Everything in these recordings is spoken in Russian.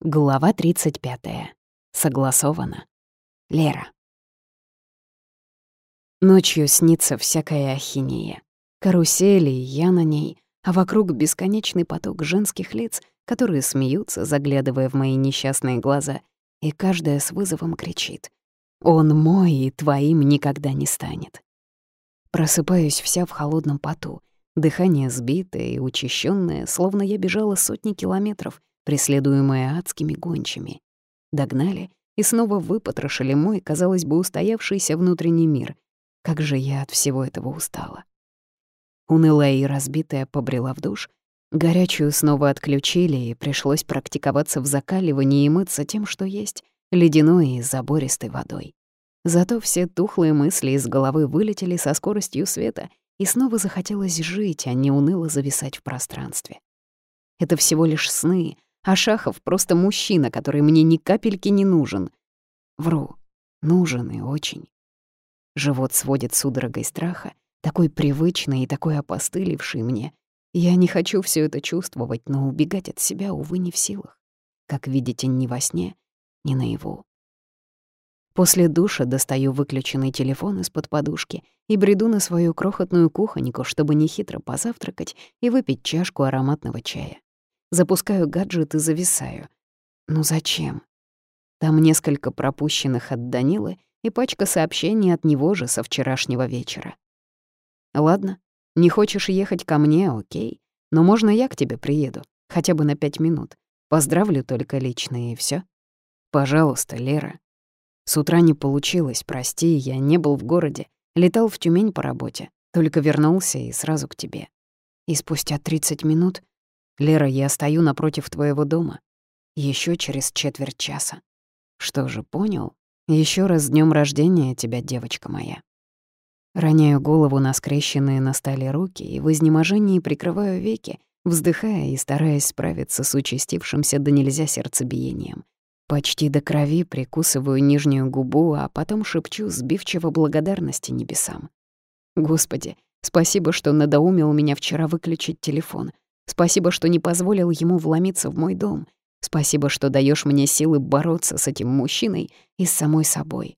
Глава 35. Согласовано. Лера. Ночью снится всякая ахинея. Карусели, я на ней, а вокруг бесконечный поток женских лиц, которые смеются, заглядывая в мои несчастные глаза, и каждая с вызовом кричит. «Он мой и твоим никогда не станет». Просыпаюсь вся в холодном поту, дыхание сбитое и учащенное, словно я бежала сотни километров — преследуемая адскими гончими. Догнали и снова выпотрошили мой, казалось бы, устоявшийся внутренний мир. Как же я от всего этого устала. Унылая и разбитая побрела в душ. Горячую снова отключили, и пришлось практиковаться в закаливании и мыться тем, что есть, ледяной и забористой водой. Зато все тухлые мысли из головы вылетели со скоростью света, и снова захотелось жить, а не уныло зависать в пространстве. Это всего лишь сны, а Шахов просто мужчина, который мне ни капельки не нужен. Вру, нужен и очень. Живот сводит судорогой страха, такой привычный и такой опостылевший мне. Я не хочу все это чувствовать, но убегать от себя, увы, не в силах. Как видите, ни во сне, ни наяву. После душа достаю выключенный телефон из-под подушки и бреду на свою крохотную кухоньку, чтобы нехитро позавтракать и выпить чашку ароматного чая. Запускаю гаджет и зависаю. Ну зачем? Там несколько пропущенных от Данилы и пачка сообщений от него же со вчерашнего вечера. Ладно, не хочешь ехать ко мне, окей. Но можно я к тебе приеду, хотя бы на пять минут. Поздравлю только лично и все. Пожалуйста, Лера. С утра не получилось, прости, я не был в городе. Летал в Тюмень по работе, только вернулся и сразу к тебе. И спустя 30 минут Лера, я стою напротив твоего дома. Еще через четверть часа. Что же, понял? Еще раз с днем рождения тебя, девочка моя. Роняю голову на скрещенные на столе руки и в изнеможении прикрываю веки, вздыхая и стараясь справиться с участившимся до нельзя сердцебиением. Почти до крови прикусываю нижнюю губу, а потом шепчу сбивчиво благодарности небесам. Господи, спасибо, что надоумил меня вчера выключить телефон — Спасибо, что не позволил ему вломиться в мой дом. Спасибо, что даешь мне силы бороться с этим мужчиной и с самой собой.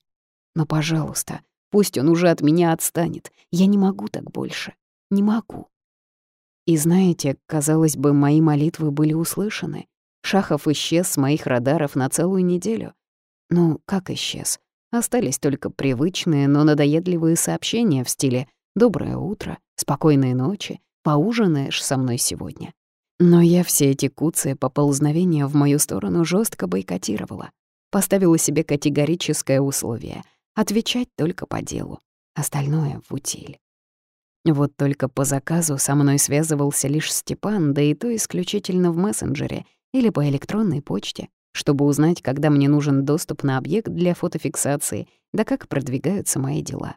Но, пожалуйста, пусть он уже от меня отстанет. Я не могу так больше. Не могу. И знаете, казалось бы, мои молитвы были услышаны. Шахов исчез с моих радаров на целую неделю. Ну, как исчез? Остались только привычные, но надоедливые сообщения в стиле «Доброе утро», «Спокойной ночи», поужинаешь со мной сегодня. Но я все эти куцы поползновения в мою сторону жестко бойкотировала. Поставила себе категорическое условие — отвечать только по делу. Остальное — в утиль. Вот только по заказу со мной связывался лишь Степан, да и то исключительно в мессенджере или по электронной почте, чтобы узнать, когда мне нужен доступ на объект для фотофиксации, да как продвигаются мои дела.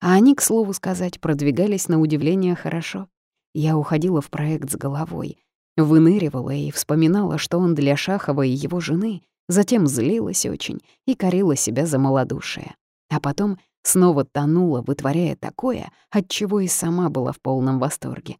А они, к слову сказать, продвигались на удивление хорошо. Я уходила в проект с головой, выныривала и вспоминала, что он для Шахова и его жены, затем злилась очень и корила себя за малодушие. А потом снова тонула, вытворяя такое, от чего и сама была в полном восторге.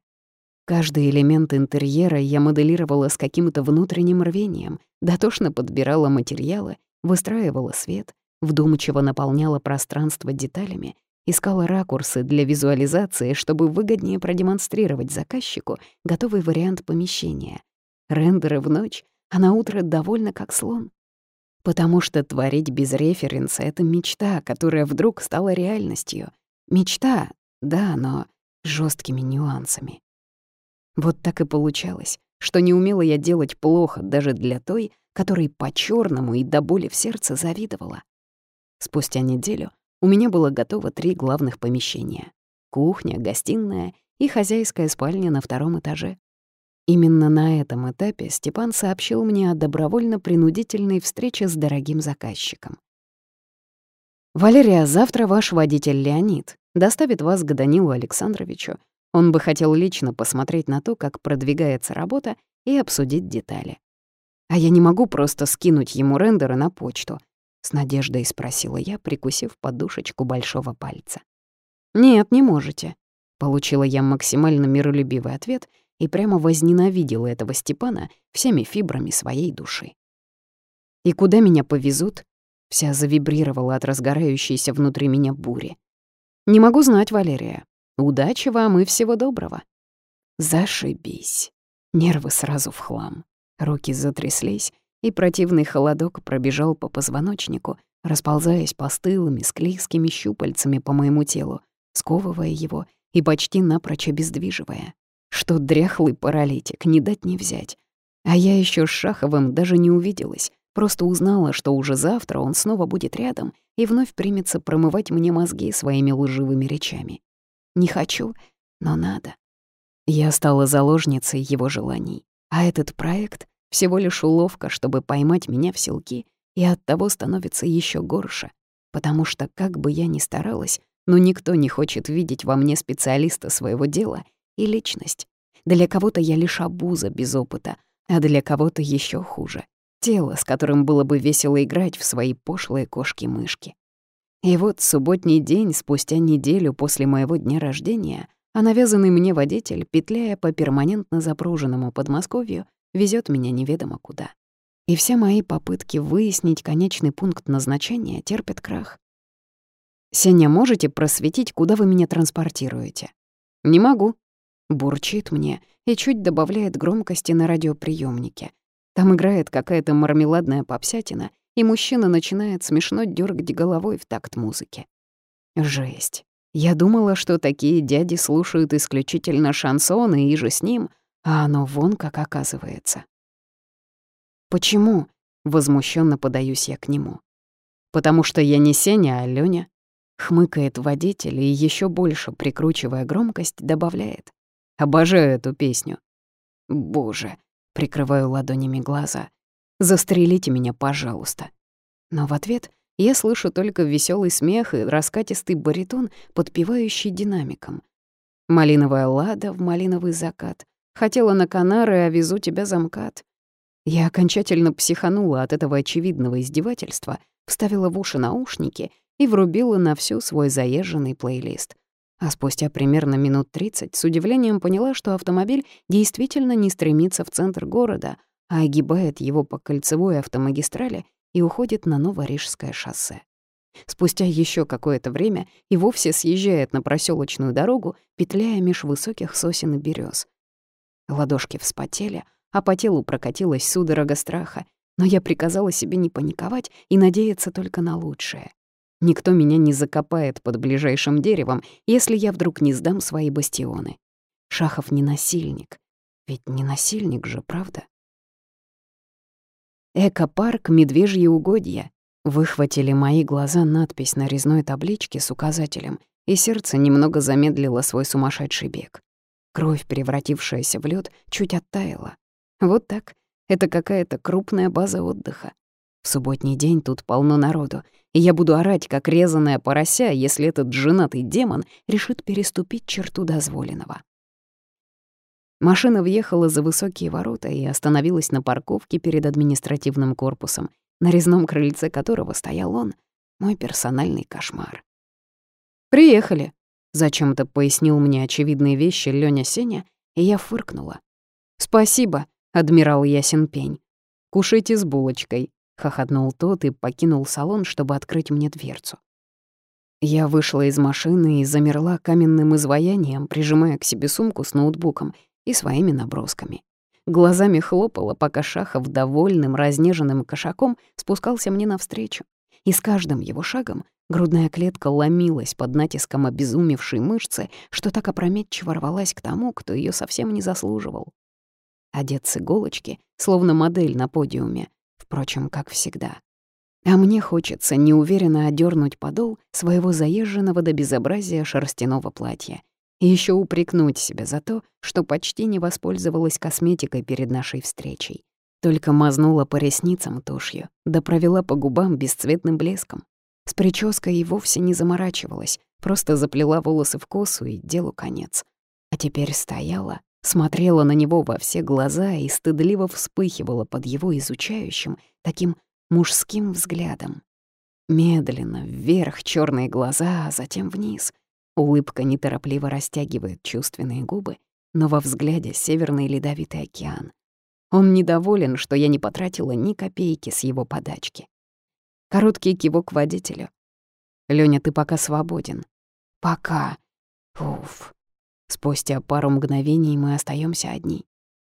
Каждый элемент интерьера я моделировала с каким-то внутренним рвением, дотошно подбирала материалы, выстраивала свет, вдумчиво наполняла пространство деталями Искала ракурсы для визуализации, чтобы выгоднее продемонстрировать заказчику готовый вариант помещения. Рендеры в ночь, а на утро довольно как слон. Потому что творить без референса — это мечта, которая вдруг стала реальностью. Мечта, да, но жесткими нюансами. Вот так и получалось, что не умела я делать плохо даже для той, которой по черному и до боли в сердце завидовала. Спустя неделю у меня было готово три главных помещения — кухня, гостиная и хозяйская спальня на втором этаже. Именно на этом этапе Степан сообщил мне о добровольно-принудительной встрече с дорогим заказчиком. «Валерия, завтра ваш водитель Леонид доставит вас к Данилу Александровичу. Он бы хотел лично посмотреть на то, как продвигается работа, и обсудить детали. А я не могу просто скинуть ему рендеры на почту. — с надеждой спросила я, прикусив подушечку большого пальца. «Нет, не можете», — получила я максимально миролюбивый ответ и прямо возненавидела этого Степана всеми фибрами своей души. И куда меня повезут? Вся завибрировала от разгорающейся внутри меня бури. Не могу знать, Валерия. Удачи вам и всего доброго. Зашибись. Нервы сразу в хлам. Руки затряслись, и противный холодок пробежал по позвоночнику, расползаясь постылыми, склизкими щупальцами по моему телу, сковывая его и почти напрочь обездвиживая. Что дряхлый паралитик, не дать не взять. А я еще с Шаховым даже не увиделась, просто узнала, что уже завтра он снова будет рядом и вновь примется промывать мне мозги своими лживыми речами. Не хочу, но надо. Я стала заложницей его желаний, а этот проект — всего лишь уловка, чтобы поймать меня в селки, и оттого становится еще горше, потому что, как бы я ни старалась, но никто не хочет видеть во мне специалиста своего дела и личность. Для кого-то я лишь обуза без опыта, а для кого-то еще хуже. Тело, с которым было бы весело играть в свои пошлые кошки-мышки. И вот субботний день, спустя неделю после моего дня рождения, а навязанный мне водитель, петляя по перманентно запруженному Подмосковью, везет меня неведомо куда. И все мои попытки выяснить конечный пункт назначения терпят крах. «Сеня, можете просветить, куда вы меня транспортируете?» «Не могу», — бурчит мне и чуть добавляет громкости на радиоприемнике. Там играет какая-то мармеладная попсятина, и мужчина начинает смешно дергать головой в такт музыки. Жесть. Я думала, что такие дяди слушают исключительно шансоны и же с ним, а оно вон как оказывается. «Почему?» — возмущенно подаюсь я к нему. «Потому что я не Сеня, а Лёня. Хмыкает водитель и еще больше, прикручивая громкость, добавляет. «Обожаю эту песню». «Боже», — прикрываю ладонями глаза. «Застрелите меня, пожалуйста». Но в ответ я слышу только веселый смех и раскатистый баритон, подпевающий динамиком. «Малиновая лада в малиновый закат. Хотела на Канары, а везу тебя за МКАД». Я окончательно психанула от этого очевидного издевательства, вставила в уши наушники и врубила на всю свой заезженный плейлист. А спустя примерно минут 30 с удивлением поняла, что автомобиль действительно не стремится в центр города, а огибает его по кольцевой автомагистрали и уходит на Новорижское шоссе. Спустя еще какое-то время и вовсе съезжает на проселочную дорогу, петляя меж высоких сосен и берез. Ладошки вспотели, а по телу прокатилась судорога страха, но я приказала себе не паниковать и надеяться только на лучшее. Никто меня не закопает под ближайшим деревом, если я вдруг не сдам свои бастионы. Шахов не насильник. Ведь не насильник же, правда? Эко-парк «Медвежьи угодья». Выхватили мои глаза надпись на резной табличке с указателем, и сердце немного замедлило свой сумасшедший бег. Кровь, превратившаяся в лед, чуть оттаяла. Вот так. Это какая-то крупная база отдыха. В субботний день тут полно народу, и я буду орать, как резаная порося, если этот женатый демон решит переступить черту дозволенного. Машина въехала за высокие ворота и остановилась на парковке перед административным корпусом, на резном крыльце которого стоял он, мой персональный кошмар. «Приехали», — зачем-то пояснил мне очевидные вещи Лёня Сеня, и я фыркнула. «Спасибо, адмирал Ясен Пень. Кушайте с булочкой, хохотнул тот и покинул салон, чтобы открыть мне дверцу. Я вышла из машины и замерла каменным изваянием, прижимая к себе сумку с ноутбуком и своими набросками. Глазами хлопала, пока Шахов довольным, разнеженным кошаком спускался мне навстречу. И с каждым его шагом грудная клетка ломилась под натиском обезумевшей мышцы, что так опрометчиво рвалась к тому, кто ее совсем не заслуживал. Одет с иголочки, словно модель на подиуме, впрочем, как всегда. А мне хочется неуверенно одернуть подол своего заезженного до безобразия шерстяного платья и еще упрекнуть себя за то, что почти не воспользовалась косметикой перед нашей встречей. Только мазнула по ресницам тушью, да провела по губам бесцветным блеском. С прической и вовсе не заморачивалась, просто заплела волосы в косу и делу конец. А теперь стояла, смотрела на него во все глаза и стыдливо вспыхивала под его изучающим, таким мужским взглядом. Медленно вверх черные глаза, а затем вниз. Улыбка неторопливо растягивает чувственные губы, но во взгляде северный ледовитый океан. Он недоволен, что я не потратила ни копейки с его подачки. Короткий кивок водителю. «Лёня, ты пока свободен». «Пока». Уф. Спустя пару мгновений мы остаемся одни.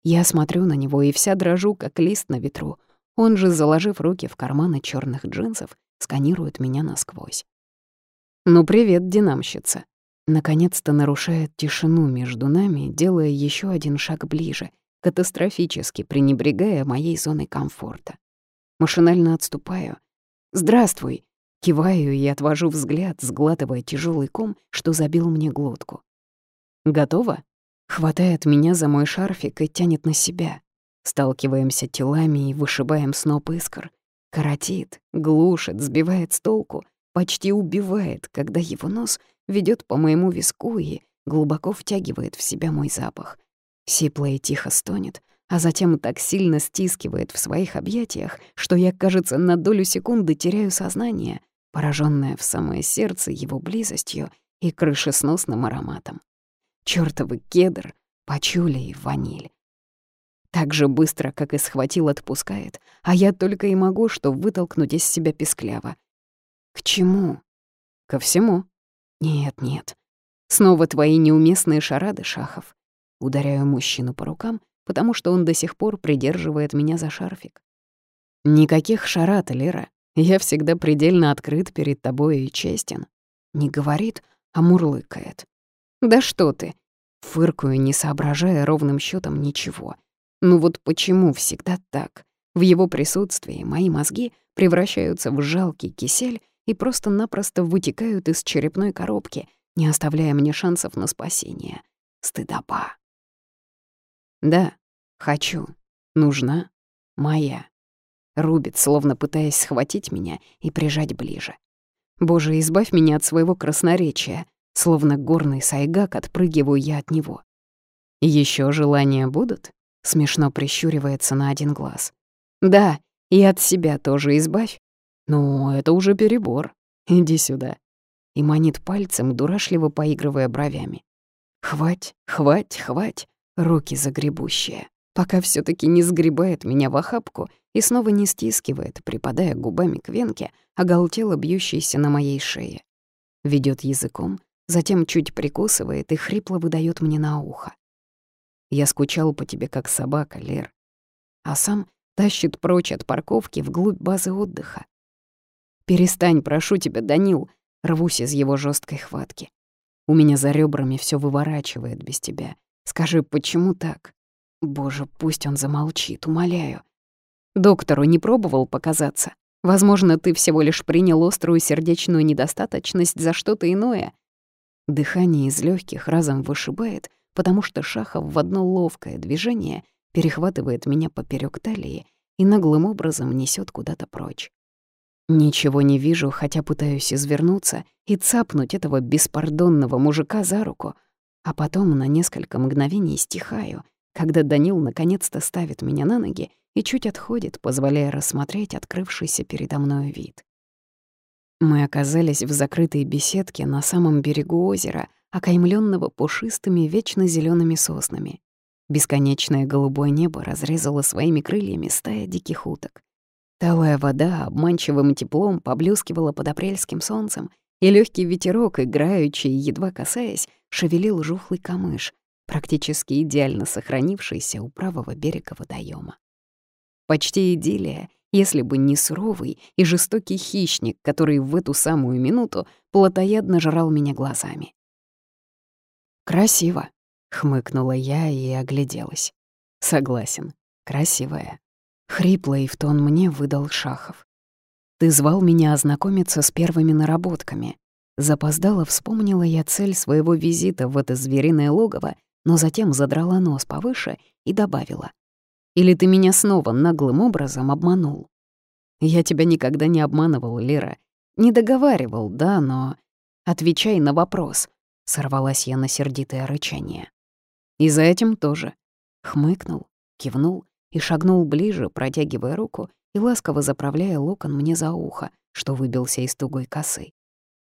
Я смотрю на него и вся дрожу, как лист на ветру. Он же, заложив руки в карманы черных джинсов, сканирует меня насквозь. «Ну, привет, динамщица». Наконец-то нарушает тишину между нами, делая еще один шаг ближе, катастрофически пренебрегая моей зоной комфорта. Машинально отступаю. «Здравствуй!» Киваю и отвожу взгляд, сглатывая тяжелый ком, что забил мне глотку. «Готово?» Хватает меня за мой шарфик и тянет на себя. Сталкиваемся телами и вышибаем сноп искр. Коротит, глушит, сбивает с толку, почти убивает, когда его нос ведет по моему виску и глубоко втягивает в себя мой запах. Сипло и тихо стонет, а затем так сильно стискивает в своих объятиях, что я, кажется, на долю секунды теряю сознание, пораженное в самое сердце его близостью и крышесносным ароматом чёртовы кедр, пачули и ваниль. Так же быстро, как и схватил, отпускает, а я только и могу что вытолкнуть из себя пескляво. К чему? Ко всему. Нет, нет. Снова твои неуместные шарады, Шахов. Ударяю мужчину по рукам, потому что он до сих пор придерживает меня за шарфик. Никаких шарат, Лера. Я всегда предельно открыт перед тобой и честен. Не говорит, а мурлыкает. «Да что ты!» Фыркаю, не соображая ровным счетом ничего. Ну вот почему всегда так? В его присутствии мои мозги превращаются в жалкий кисель и просто-напросто вытекают из черепной коробки, не оставляя мне шансов на спасение. Стыдоба. Да, хочу. Нужна. Моя. Рубит, словно пытаясь схватить меня и прижать ближе. Боже, избавь меня от своего красноречия. Словно горный сайгак отпрыгиваю я от него. Еще желания будут?» — смешно прищуривается на один глаз. «Да, и от себя тоже избавь. Ну, это уже перебор. Иди сюда». И манит пальцем, дурашливо поигрывая бровями. «Хвать, хвать, хвать, руки загребущие» пока все таки не сгребает меня в охапку и снова не стискивает, припадая губами к венке, оголтело бьющейся на моей шее. Ведет языком, затем чуть прикусывает и хрипло выдает мне на ухо. «Я скучал по тебе, как собака, Лер». А сам тащит прочь от парковки вглубь базы отдыха. «Перестань, прошу тебя, Данил», — рвусь из его жесткой хватки. «У меня за ребрами все выворачивает без тебя. Скажи, почему так?» Боже, пусть он замолчит, умоляю. Доктору не пробовал показаться. Возможно, ты всего лишь принял острую сердечную недостаточность за что-то иное. Дыхание из легких разом вышибает, потому что Шахов в одно ловкое движение перехватывает меня поперек талии и наглым образом несет куда-то прочь. Ничего не вижу, хотя пытаюсь извернуться и цапнуть этого беспардонного мужика за руку, а потом на несколько мгновений стихаю, когда Данил наконец-то ставит меня на ноги и чуть отходит, позволяя рассмотреть открывшийся передо мной вид. Мы оказались в закрытой беседке на самом берегу озера, окаймленного пушистыми вечно зелеными соснами. Бесконечное голубое небо разрезало своими крыльями стая диких уток. Талая вода обманчивым теплом поблескивала под апрельским солнцем, и легкий ветерок, играючи и едва касаясь, шевелил жухлый камыш, практически идеально сохранившийся у правого берега водоема. Почти идиллия, если бы не суровый и жестокий хищник, который в эту самую минуту плотоядно жрал меня глазами. «Красиво», — хмыкнула я и огляделась. «Согласен, красивая». Хрипло и в тон мне выдал Шахов. «Ты звал меня ознакомиться с первыми наработками». Запоздала, вспомнила я цель своего визита в это звериное логово, но затем задрала нос повыше и добавила — или ты меня снова наглым образом обманул? Я тебя никогда не обманывал, Лера. Не договаривал, да, но... Отвечай на вопрос. Сорвалась я на сердитое рычание. И за этим тоже. Хмыкнул, кивнул и шагнул ближе, протягивая руку и ласково заправляя локон мне за ухо, что выбился из тугой косы.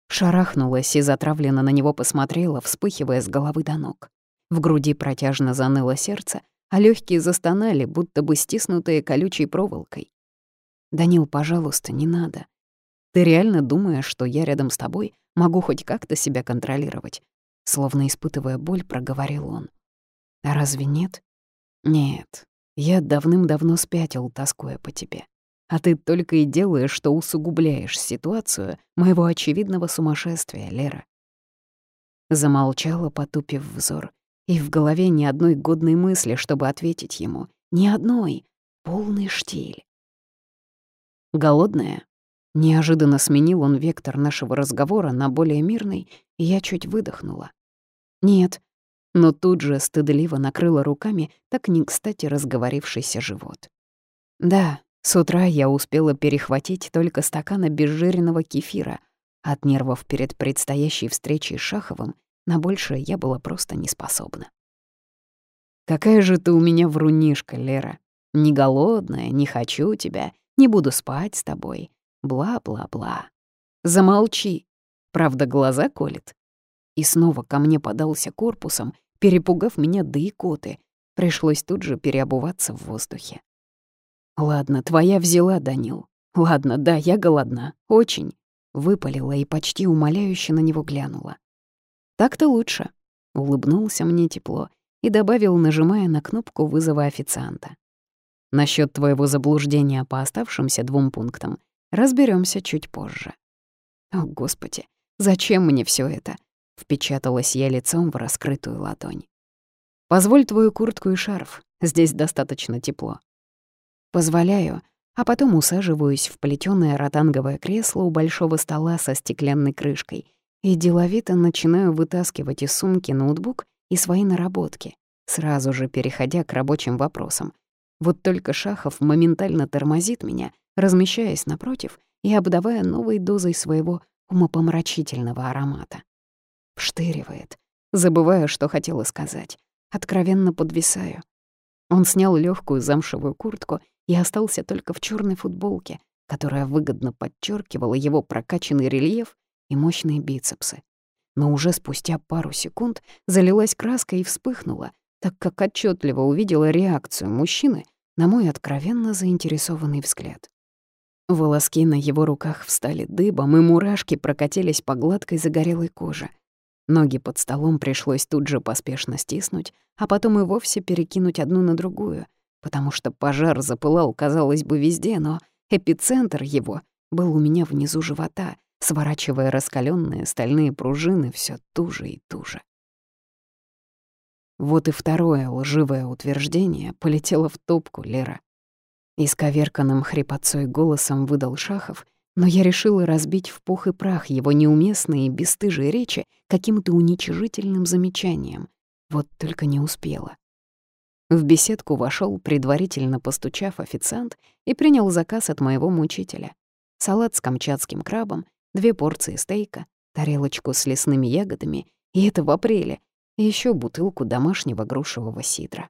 Шарахнулась и затравленно на него посмотрела, вспыхивая с головы до ног. В груди протяжно заныло сердце, а легкие застонали, будто бы стиснутые колючей проволокой. «Данил, пожалуйста, не надо. Ты реально думаешь, что я рядом с тобой могу хоть как-то себя контролировать?» Словно испытывая боль, проговорил он. «А разве нет?» «Нет, я давным-давно спятил, тоскуя по тебе. А ты только и делаешь, что усугубляешь ситуацию моего очевидного сумасшествия, Лера». Замолчала, потупив взор, и в голове ни одной годной мысли, чтобы ответить ему. Ни одной. Полный штиль. «Голодная?» Неожиданно сменил он вектор нашего разговора на более мирный, и я чуть выдохнула. «Нет», но тут же стыдливо накрыла руками так не кстати разговорившийся живот. «Да, с утра я успела перехватить только стакан обезжиренного кефира. От нервов перед предстоящей встречей с Шаховым на большее я была просто не способна. «Какая же ты у меня врунишка, Лера. Не голодная, не хочу тебя, не буду спать с тобой. Бла-бла-бла. Замолчи. Правда, глаза колет?» И снова ко мне подался корпусом, перепугав меня до икоты. Пришлось тут же переобуваться в воздухе. «Ладно, твоя взяла, Данил. Ладно, да, я голодна. Очень». Выпалила и почти умоляюще на него глянула. «Так-то лучше», — улыбнулся мне тепло и добавил, нажимая на кнопку вызова официанта. Насчет твоего заблуждения по оставшимся двум пунктам разберемся чуть позже». «О, Господи, зачем мне все это?» — впечаталась я лицом в раскрытую ладонь. «Позволь твою куртку и шарф, здесь достаточно тепло». Позволяю, а потом усаживаюсь в плетёное ротанговое кресло у большого стола со стеклянной крышкой и деловито начинаю вытаскивать из сумки ноутбук и свои наработки, сразу же переходя к рабочим вопросам. Вот только Шахов моментально тормозит меня, размещаясь напротив и обдавая новой дозой своего умопомрачительного аромата. Вштыривает. Забываю, что хотела сказать. Откровенно подвисаю. Он снял легкую замшевую куртку и остался только в черной футболке, которая выгодно подчеркивала его прокачанный рельеф и мощные бицепсы. Но уже спустя пару секунд залилась краской и вспыхнула, так как отчетливо увидела реакцию мужчины на мой откровенно заинтересованный взгляд. Волоски на его руках встали дыбом, и мурашки прокатились по гладкой загорелой коже. Ноги под столом пришлось тут же поспешно стиснуть, а потом и вовсе перекинуть одну на другую, потому что пожар запылал, казалось бы, везде, но эпицентр его был у меня внизу живота, сворачивая раскаленные стальные пружины все туже и туже. Вот и второе лживое утверждение полетело в топку Лера. Исковерканным хрипотцой голосом выдал Шахов, но я решила разбить в пух и прах его неуместные и бесстыжие речи каким-то уничижительным замечанием. Вот только не успела. В беседку вошел, предварительно постучав официант, и принял заказ от моего мучителя. Салат с камчатским крабом, две порции стейка, тарелочку с лесными ягодами, и это в апреле, и еще бутылку домашнего грушевого сидра.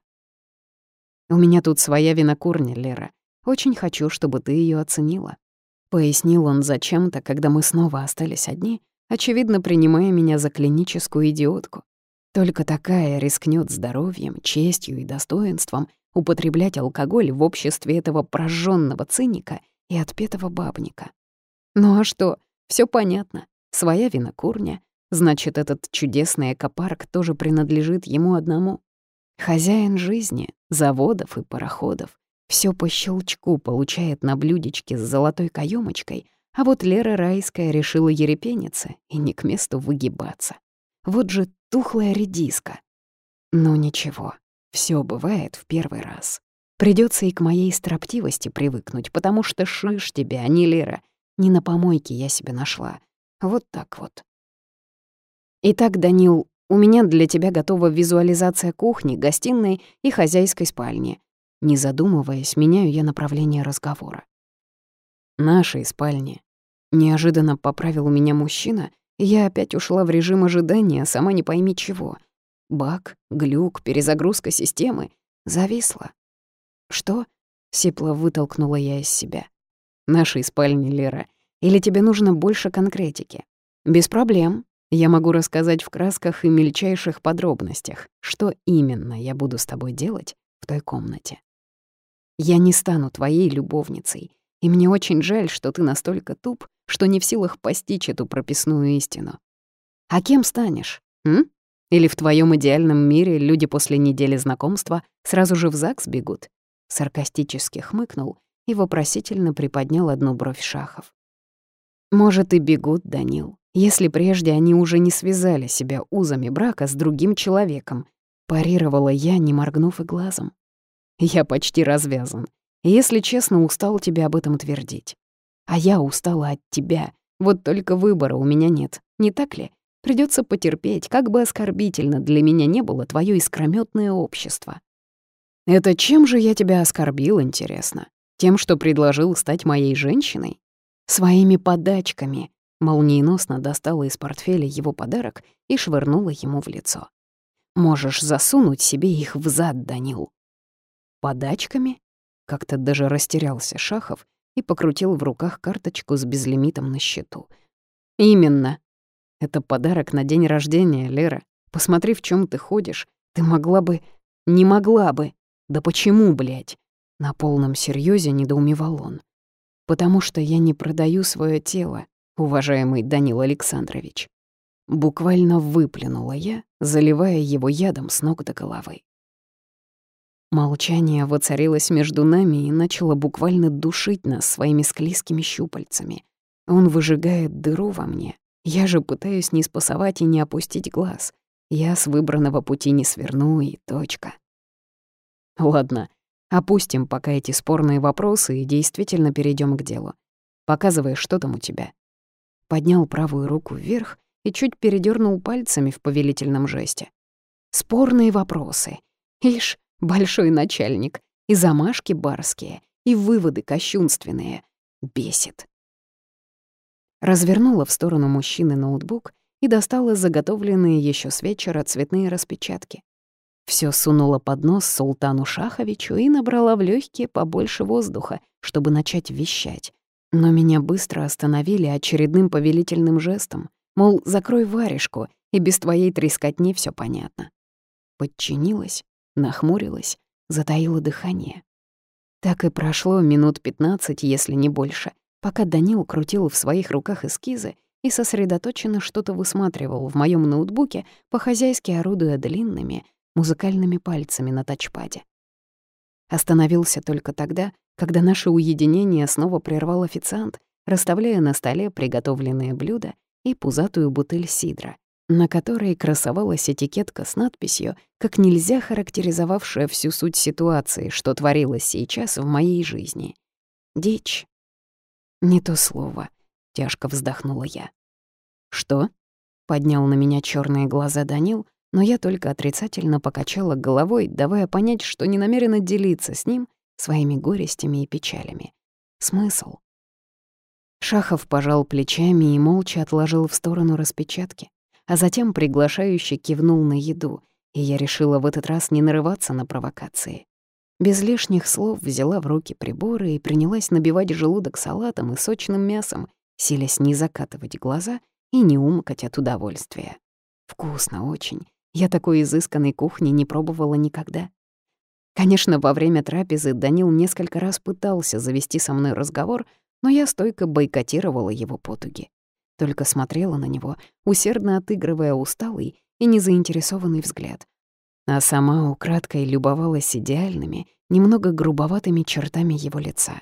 «У меня тут своя винокурня, Лера. Очень хочу, чтобы ты ее оценила», — пояснил он зачем-то, когда мы снова остались одни, очевидно, принимая меня за клиническую идиотку, только такая рискнет здоровьем, честью и достоинством употреблять алкоголь в обществе этого прожженного циника и отпетого бабника. Ну а что, все понятно. Своя винокурня, значит, этот чудесный экопарк тоже принадлежит ему одному. Хозяин жизни, заводов и пароходов. Все по щелчку получает на блюдечке с золотой каемочкой, а вот Лера Райская решила ерепениться и не к месту выгибаться. Вот же тухлая редиска. Ну ничего, все бывает в первый раз. Придется и к моей строптивости привыкнуть, потому что шиш тебя, а не Лера. Не на помойке я себе нашла. Вот так вот. Итак, Данил, у меня для тебя готова визуализация кухни, гостиной и хозяйской спальни. Не задумываясь, меняю я направление разговора. Нашей спальни. Неожиданно поправил меня мужчина я опять ушла в режим ожидания, сама не пойми чего. Баг, глюк, перезагрузка системы. Зависла. «Что?» — сипло вытолкнула я из себя. «Нашей спальни, Лера. Или тебе нужно больше конкретики?» «Без проблем. Я могу рассказать в красках и мельчайших подробностях, что именно я буду с тобой делать в той комнате. «Я не стану твоей любовницей, и мне очень жаль, что ты настолько туп, что не в силах постичь эту прописную истину. А кем станешь, м? Или в твоем идеальном мире люди после недели знакомства сразу же в ЗАГС бегут?» Саркастически хмыкнул и вопросительно приподнял одну бровь Шахов. «Может, и бегут, Данил, если прежде они уже не связали себя узами брака с другим человеком», парировала я, не моргнув и глазом. «Я почти развязан. Если честно, устал тебе об этом твердить. А я устала от тебя. Вот только выбора у меня нет, не так ли? Придется потерпеть, как бы оскорбительно для меня не было твое искрометное общество. Это чем же я тебя оскорбил, интересно? Тем, что предложил стать моей женщиной? Своими подачками. Молниеносно достала из портфеля его подарок и швырнула ему в лицо. Можешь засунуть себе их в зад, Данил. Подачками? Как-то даже растерялся Шахов и покрутил в руках карточку с безлимитом на счету. Именно. Это подарок на день рождения, Лера. Посмотри, в чем ты ходишь. Ты могла бы... Не могла бы. Да почему, блядь? На полном серьезе недоумевал он. Потому что я не продаю свое тело, уважаемый Данил Александрович. Буквально выплюнула я, заливая его ядом с ног до головы. Молчание воцарилось между нами и начало буквально душить нас своими склизкими щупальцами. Он выжигает дыру во мне. Я же пытаюсь не спасовать и не опустить глаз. Я с выбранного пути не сверну и точка. Ладно, опустим пока эти спорные вопросы и действительно перейдем к делу. Показывай, что там у тебя. Поднял правую руку вверх и чуть передернул пальцами в повелительном жесте. Спорные вопросы. Ишь, большой начальник. И замашки барские, и выводы кощунственные. Бесит. Развернула в сторону мужчины ноутбук и достала заготовленные еще с вечера цветные распечатки. Все сунула под нос султану Шаховичу и набрала в легкие побольше воздуха, чтобы начать вещать. Но меня быстро остановили очередным повелительным жестом, мол, закрой варежку, и без твоей трескотни все понятно. Подчинилась, нахмурилась, затаила дыхание. Так и прошло минут пятнадцать, если не больше, пока Данил крутил в своих руках эскизы и сосредоточенно что-то высматривал в моем ноутбуке, по-хозяйски орудуя длинными, музыкальными пальцами на тачпаде. Остановился только тогда, когда наше уединение снова прервал официант, расставляя на столе приготовленные блюда и пузатую бутыль сидра, на которой красовалась этикетка с надписью, как нельзя характеризовавшая всю суть ситуации, что творилось сейчас в моей жизни. Дичь. Не то слово. Тяжко вздохнула я. «Что?» — поднял на меня черные глаза Данил, но я только отрицательно покачала головой, давая понять, что не намерена делиться с ним своими горестями и печалями. Смысл? Шахов пожал плечами и молча отложил в сторону распечатки, а затем приглашающе кивнул на еду, и я решила в этот раз не нарываться на провокации. Без лишних слов взяла в руки приборы и принялась набивать желудок салатом и сочным мясом, силясь не закатывать глаза и не умкать от удовольствия. Вкусно очень, я такой изысканной кухни не пробовала никогда. Конечно, во время трапезы Данил несколько раз пытался завести со мной разговор, но я стойко бойкотировала его потуги. Только смотрела на него, усердно отыгрывая усталый и незаинтересованный взгляд. А сама украдкой любовалась идеальными, немного грубоватыми чертами его лица.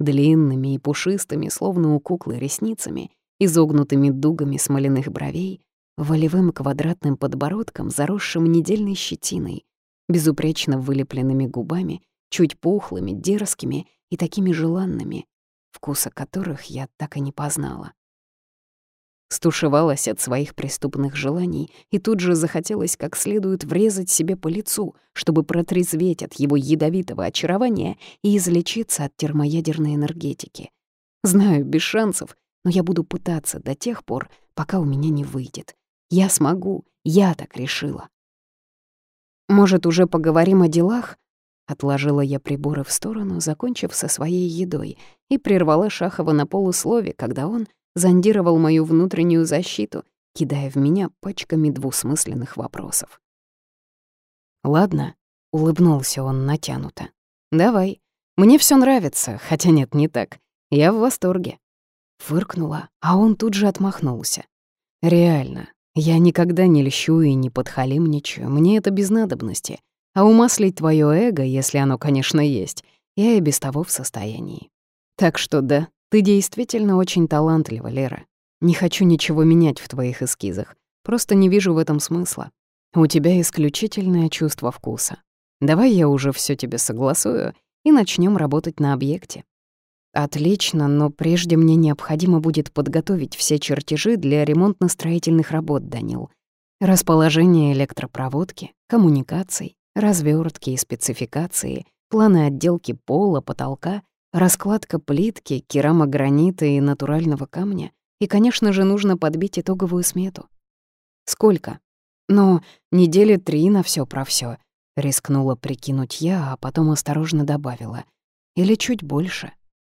Длинными и пушистыми, словно у куклы, ресницами, изогнутыми дугами смоляных бровей, волевым квадратным подбородком, заросшим недельной щетиной, безупречно вылепленными губами, чуть пухлыми, дерзкими и такими желанными, вкуса которых я так и не познала. Стушевалась от своих преступных желаний и тут же захотелось как следует врезать себе по лицу, чтобы протрезветь от его ядовитого очарования и излечиться от термоядерной энергетики. Знаю, без шансов, но я буду пытаться до тех пор, пока у меня не выйдет. Я смогу, я так решила. Может, уже поговорим о делах? Отложила я приборы в сторону, закончив со своей едой, и прервала Шахова на полуслове, когда он зондировал мою внутреннюю защиту, кидая в меня пачками двусмысленных вопросов. «Ладно», Улыбнулся он натянуто. «Давай. Мне все нравится, хотя нет, не так. Я в восторге». Фыркнула, а он тут же отмахнулся. «Реально, я никогда не льщу и не подхалимничаю, мне это без надобности. А умаслить твое эго, если оно, конечно, есть, я и без того в состоянии. Так что да, ты действительно очень талантлива, Лера. Не хочу ничего менять в твоих эскизах, просто не вижу в этом смысла. У тебя исключительное чувство вкуса. Давай я уже все тебе согласую и начнем работать на объекте. Отлично, но прежде мне необходимо будет подготовить все чертежи для ремонтно-строительных работ, Данил. Расположение электропроводки, коммуникаций, развертки и спецификации, планы отделки пола, потолка, раскладка плитки, керамогранита и натурального камня. И, конечно же, нужно подбить итоговую смету. Сколько? Ну, недели три на все про все. Рискнула прикинуть я, а потом осторожно добавила. Или чуть больше.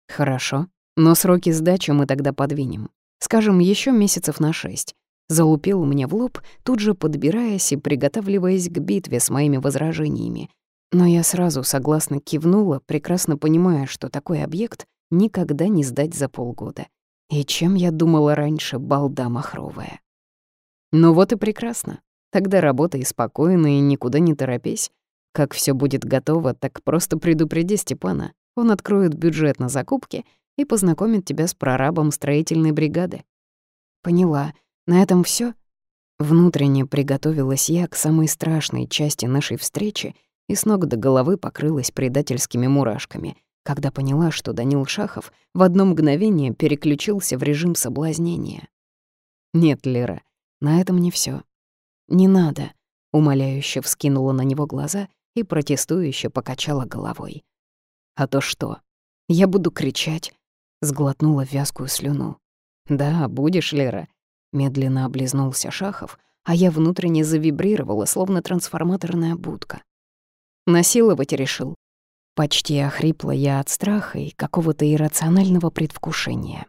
Хорошо, но сроки сдачи мы тогда подвинем. Скажем, еще месяцев на шесть. Залупил мне в лоб, тут же подбираясь и приготавливаясь к битве с моими возражениями. Но я сразу согласно кивнула, прекрасно понимая, что такой объект никогда не сдать за полгода. И чем я думала раньше, балда махровая. Ну вот и прекрасно. Тогда работай спокойно и никуда не торопись. Как все будет готово, так просто предупреди Степана. Он откроет бюджет на закупки и познакомит тебя с прорабом строительной бригады. Поняла. На этом все. Внутренне приготовилась я к самой страшной части нашей встречи и с ног до головы покрылась предательскими мурашками, когда поняла, что Данил Шахов в одно мгновение переключился в режим соблазнения. «Нет, Лера, на этом не все. «Не надо», — умоляюще вскинула на него глаза и протестующе покачала головой. «А то что? Я буду кричать», — сглотнула вязкую слюну. «Да, будешь, Лера», — медленно облизнулся Шахов, а я внутренне завибрировала, словно трансформаторная будка. «Насиловать решил». Почти охрипла я от страха и какого-то иррационального предвкушения.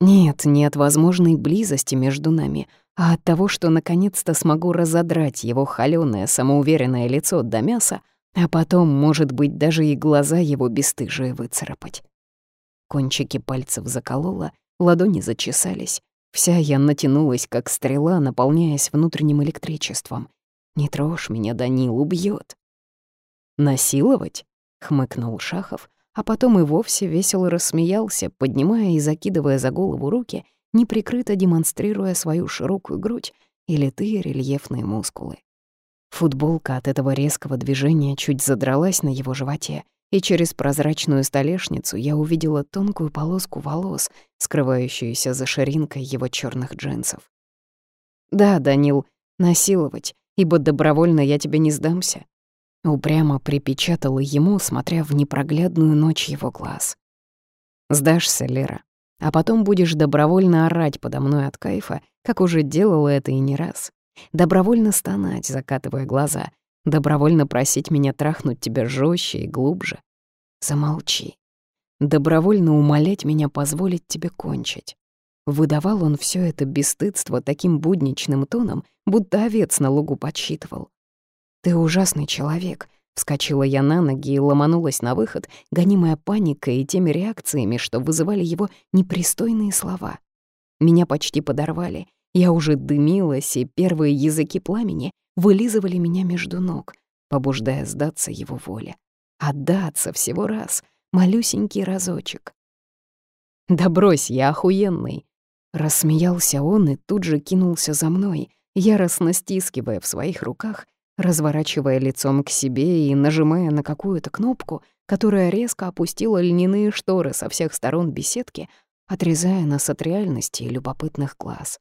Нет, не от возможной близости между нами, а от того, что наконец-то смогу разодрать его холёное, самоуверенное лицо до мяса, а потом, может быть, даже и глаза его бесстыжие выцарапать. Кончики пальцев заколола, ладони зачесались. Вся я натянулась, как стрела, наполняясь внутренним электричеством. «Не трожь меня, Данил, убьет. «Насиловать?» — хмыкнул Шахов, а потом и вовсе весело рассмеялся, поднимая и закидывая за голову руки — неприкрыто демонстрируя свою широкую грудь и литые рельефные мускулы. Футболка от этого резкого движения чуть задралась на его животе, и через прозрачную столешницу я увидела тонкую полоску волос, скрывающуюся за ширинкой его черных джинсов. «Да, Данил, насиловать, ибо добровольно я тебе не сдамся», упрямо припечатала ему, смотря в непроглядную ночь его глаз. «Сдашься, Лера, а потом будешь добровольно орать подо мной от кайфа, как уже делала это и не раз. Добровольно стонать, закатывая глаза. Добровольно просить меня трахнуть тебя жестче и глубже. Замолчи. Добровольно умолять меня позволить тебе кончить. Выдавал он все это бесстыдство таким будничным тоном, будто овец на лугу подсчитывал. «Ты ужасный человек», Вскочила я на ноги и ломанулась на выход, гонимая паникой и теми реакциями, что вызывали его непристойные слова. Меня почти подорвали. Я уже дымилась, и первые языки пламени вылизывали меня между ног, побуждая сдаться его воле. Отдаться всего раз, малюсенький разочек. «Да брось, я охуенный!» Рассмеялся он и тут же кинулся за мной, яростно стискивая в своих руках разворачивая лицом к себе и нажимая на какую-то кнопку, которая резко опустила льняные шторы со всех сторон беседки, отрезая нас от реальности и любопытных глаз.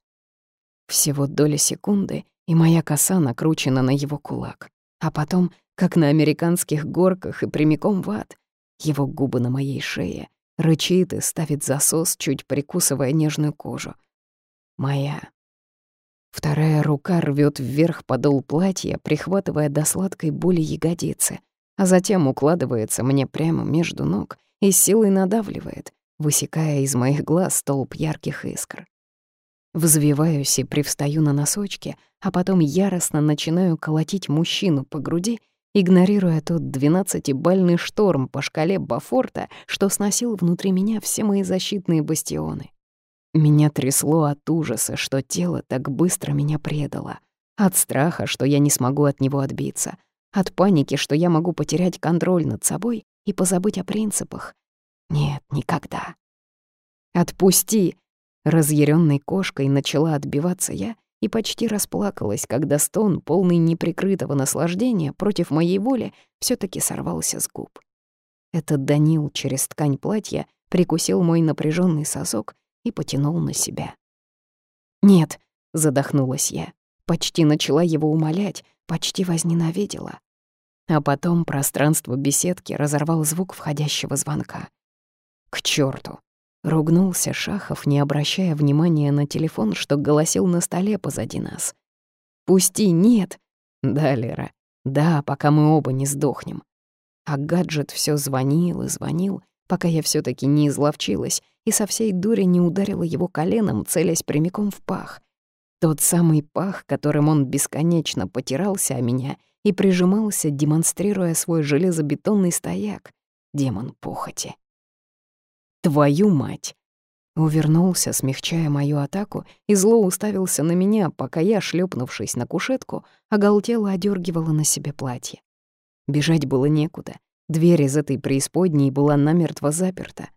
Всего доля секунды, и моя коса накручена на его кулак. А потом, как на американских горках и прямиком в ад, его губы на моей шее, рычит и ставит засос, чуть прикусывая нежную кожу. Моя Вторая рука рвет вверх подол платья, прихватывая до сладкой боли ягодицы, а затем укладывается мне прямо между ног и силой надавливает, высекая из моих глаз столб ярких искр. Взвиваюсь и привстаю на носочки, а потом яростно начинаю колотить мужчину по груди игнорируя тот двенадцатибальный шторм по шкале Бафорта, что сносил внутри меня все мои защитные бастионы. Меня трясло от ужаса, что тело так быстро меня предало, от страха, что я не смогу от него отбиться, от паники, что я могу потерять контроль над собой и позабыть о принципах. Нет, никогда. «Отпусти!» Разъяренной кошкой начала отбиваться я и почти расплакалась, когда стон, полный неприкрытого наслаждения против моей воли, все таки сорвался с губ. Этот Данил через ткань платья прикусил мой напряженный сосок и потянул на себя. «Нет», — задохнулась я, почти начала его умолять, почти возненавидела. А потом пространство беседки разорвал звук входящего звонка. «К чёрту!» Ругнулся Шахов, не обращая внимания на телефон, что голосил на столе позади нас. «Пусти, нет!» «Да, Лера, да, пока мы оба не сдохнем». А гаджет все звонил и звонил, пока я все таки не изловчилась и со всей дури не ударила его коленом, целясь прямиком в пах. Тот самый пах, которым он бесконечно потирался о меня и прижимался, демонстрируя свой железобетонный стояк. Демон похоти. Твою мать!» Увернулся, смягчая мою атаку, и зло уставился на меня, пока я, шлепнувшись на кушетку, оголтело одергивала на себе платье. Бежать было некуда. Дверь из этой преисподней была намертво заперта.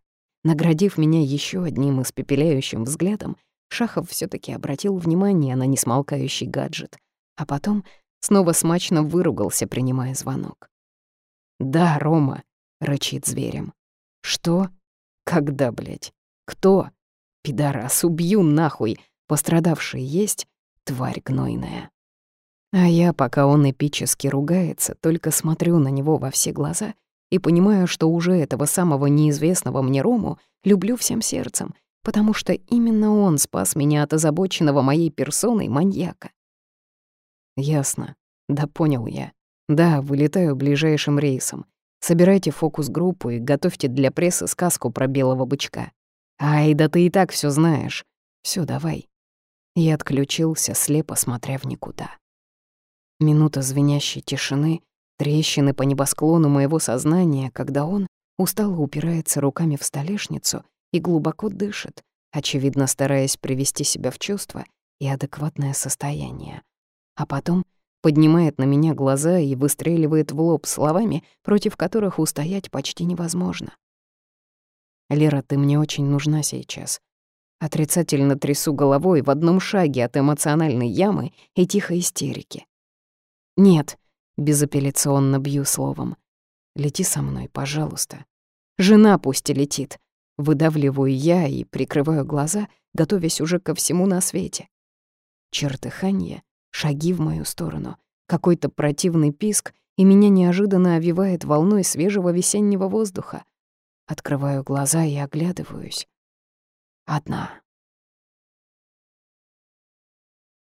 Наградив меня еще одним испепеляющим взглядом, Шахов все таки обратил внимание на несмолкающий гаджет, а потом снова смачно выругался, принимая звонок. «Да, Рома», — рычит зверем. «Что?» Когда, блядь? Кто? Пидорас, убью нахуй. Пострадавший есть? Тварь гнойная. А я, пока он эпически ругается, только смотрю на него во все глаза и понимаю, что уже этого самого неизвестного мне Рому люблю всем сердцем, потому что именно он спас меня от озабоченного моей персоной маньяка. Ясно. Да понял я. Да, вылетаю ближайшим рейсом. Собирайте фокус-группу и готовьте для прессы сказку про белого бычка. Ай, да ты и так все знаешь. Все, давай. Я отключился, слепо смотря в никуда. Минута звенящей тишины, трещины по небосклону моего сознания, когда он устало упирается руками в столешницу и глубоко дышит, очевидно стараясь привести себя в чувство и адекватное состояние. А потом — поднимает на меня глаза и выстреливает в лоб словами, против которых устоять почти невозможно. «Лера, ты мне очень нужна сейчас». Отрицательно трясу головой в одном шаге от эмоциональной ямы и тихой истерики. «Нет», — безапелляционно бью словом. «Лети со мной, пожалуйста». «Жена пусть и летит». Выдавливаю я и прикрываю глаза, готовясь уже ко всему на свете. Чертыханье Шаги в мою сторону, какой-то противный писк, и меня неожиданно овивает волной свежего весеннего воздуха. Открываю глаза и оглядываюсь. Одна.